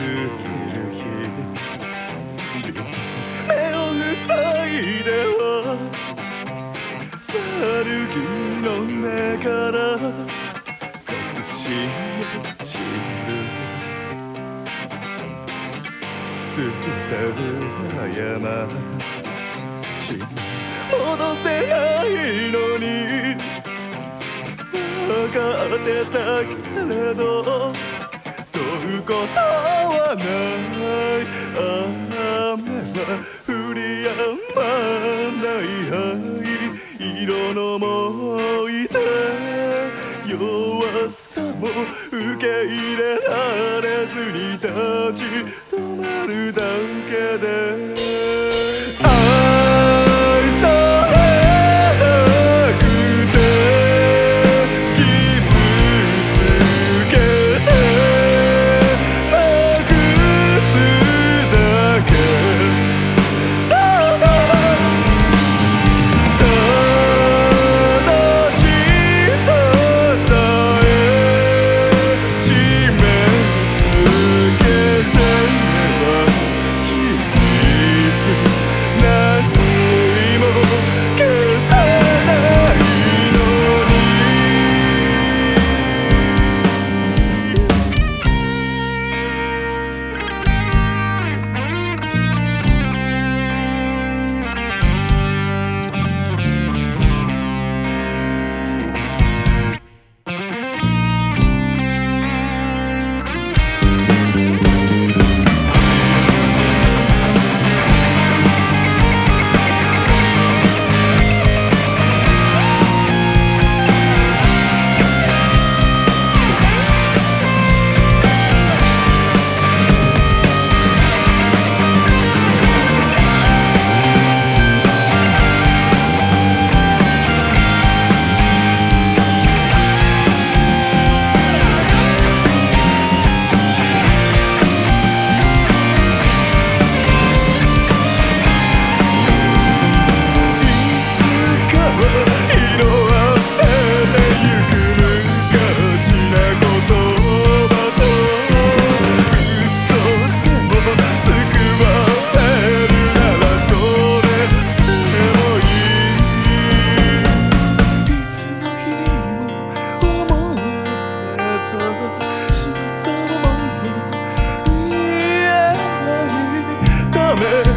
ぎる日目を塞いでは去る気の目から隠し落ちる過ぎ去る過ち戻せないのに分かってたけれど飛ぶことない。雨は降り止まない灰色のもいて弱さも受け入れられずに立ち止まるだけで coming.